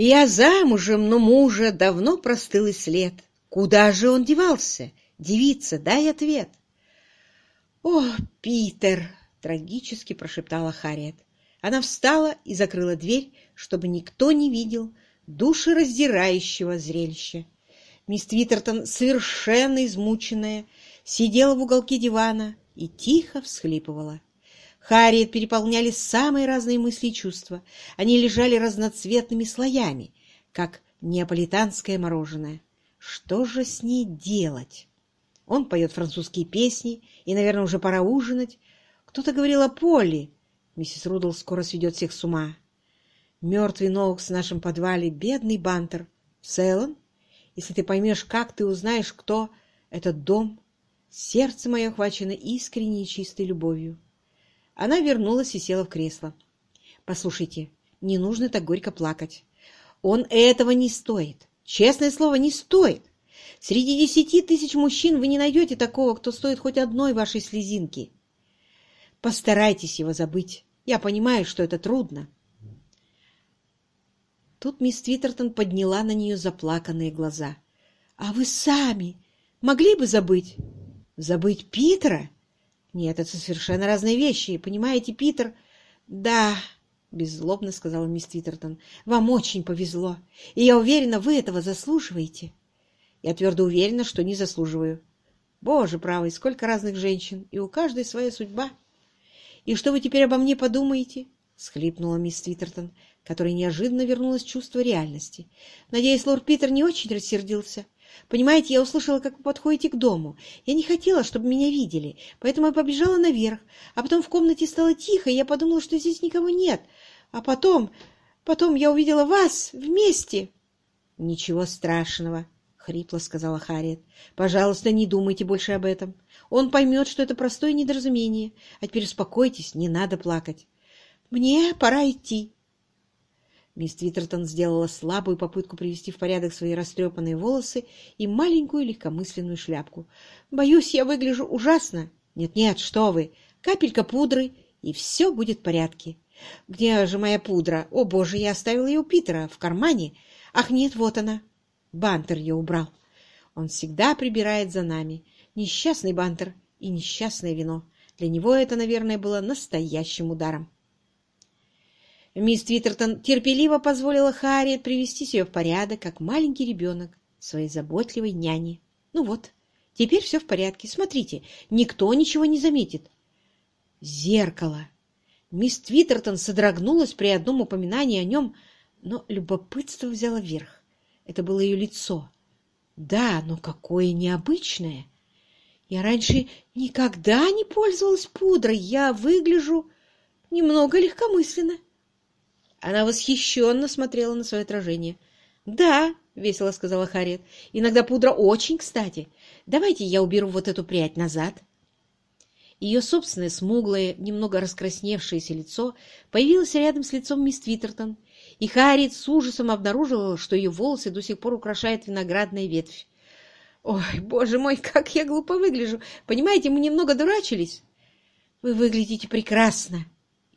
Я замужем, но мужа давно простыл и след. Куда же он девался? Девица, дай ответ. «О, Питер!» — трагически прошептала Харриет. Она встала и закрыла дверь, чтобы никто не видел душераздирающего зрелища. Мисс Твиттертон, совершенно измученная, сидела в уголке дивана и тихо всхлипывала. Харриет переполняли самые разные мысли и чувства. Они лежали разноцветными слоями, как неаполитанское мороженое. Что же с ней делать? Он поет французские песни, и, наверное, уже пора ужинать. Кто-то говорил о Полли. Миссис Рудл скоро сведет всех с ума. Мертвый Ноукс в нашем подвале, бедный Бантер. Селлен, если ты поймешь, как ты узнаешь, кто этот дом, сердце мое охвачено искренней и чистой любовью. Она вернулась и села в кресло. Послушайте, не нужно так горько плакать. Он этого не стоит. Честное слово, не стоит. Среди десяти тысяч мужчин вы не найдете такого, кто стоит хоть одной вашей слезинки. Постарайтесь его забыть. Я понимаю, что это трудно. Тут мисс Твиттертон подняла на нее заплаканные глаза. — А вы сами могли бы забыть? — Забыть Питера? Нет, это совершенно разные вещи. Понимаете, Питер... — Да, — беззлобно сказала мисс Твиттертон, — вам очень повезло, и я уверена, вы этого заслуживаете. Я твердо уверена, что не заслуживаю. Боже правый, сколько разных женщин, и у каждой своя судьба. И что вы теперь обо мне подумаете? — схлипнула мисс Твиттертон, которой неожиданно вернулось чувство реальности. Надеюсь, лорд Питер не очень рассердился. Понимаете, я услышала, как вы подходите к дому. Я не хотела, чтобы меня видели, поэтому я побежала наверх. А потом в комнате стало тихо, и я подумала, что здесь никого нет. А потом... потом я увидела вас вместе. — Ничего страшного, — хрипло сказала Харриет. — Пожалуйста, не думайте больше об этом. Он поймет, что это простое недоразумение. А теперь успокойтесь, не надо плакать. Мне пора идти. Мисс Твиттертон сделала слабую попытку привести в порядок свои растрепанные волосы и маленькую легкомысленную шляпку. «Боюсь, я выгляжу ужасно». «Нет-нет, что вы! Капелька пудры, и все будет в порядке». «Где же моя пудра? О, боже, я оставила ее у Питера в кармане. Ах, нет, вот она». Бантер ее убрал. Он всегда прибирает за нами. Несчастный Бантер и несчастное вино. Для него это, наверное, было настоящим ударом. Мисс Твиттертон терпеливо позволила Харриет привести себя в порядок, как маленький ребенок своей заботливой няни. Ну вот, теперь все в порядке. Смотрите, никто ничего не заметит. Зеркало. Мисс Твиттертон содрогнулась при одном упоминании о нем, но любопытство взяло верх. Это было ее лицо. Да, но какое необычное! Я раньше никогда не пользовалась пудрой. Я выгляжу немного легкомысленно. Она восхищенно смотрела на свое отражение. «Да», — весело сказала Харриет, — «иногда пудра очень кстати. Давайте я уберу вот эту прядь назад». Ее собственное смуглое, немного раскрасневшееся лицо появилось рядом с лицом мисс Твиттертон, и Харриет с ужасом обнаружила, что ее волосы до сих пор украшает виноградная ветвь. «Ой, боже мой, как я глупо выгляжу! Понимаете, мы немного дурачились!» «Вы выглядите прекрасно!»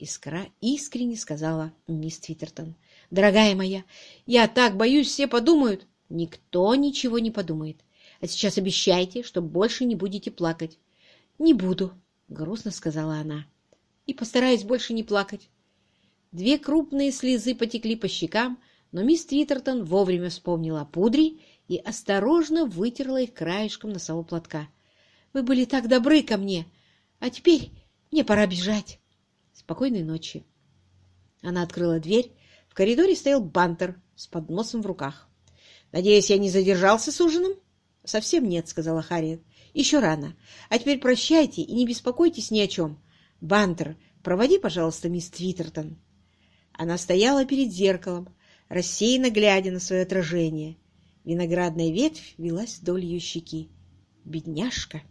Искра искренне сказала мисс Твиттертон. «Дорогая моя, я так боюсь, все подумают». «Никто ничего не подумает. А сейчас обещайте, что больше не будете плакать». «Не буду», — грустно сказала она. «И постараюсь больше не плакать». Две крупные слезы потекли по щекам, но мисс Твиттертон вовремя вспомнила о пудре и осторожно вытерла их краешком носового платка. «Вы были так добры ко мне, а теперь мне пора бежать». Спокойной ночи. Она открыла дверь. В коридоре стоял Бантер с подносом в руках. «Надеюсь, я не задержался с ужином?» «Совсем нет», — сказала Харриет. «Еще рано. А теперь прощайте и не беспокойтесь ни о чем. Бантер, проводи, пожалуйста, мисс Твиттертон». Она стояла перед зеркалом, рассеянно глядя на свое отражение. Виноградная ветвь велась вдоль ее щеки. «Бедняжка!»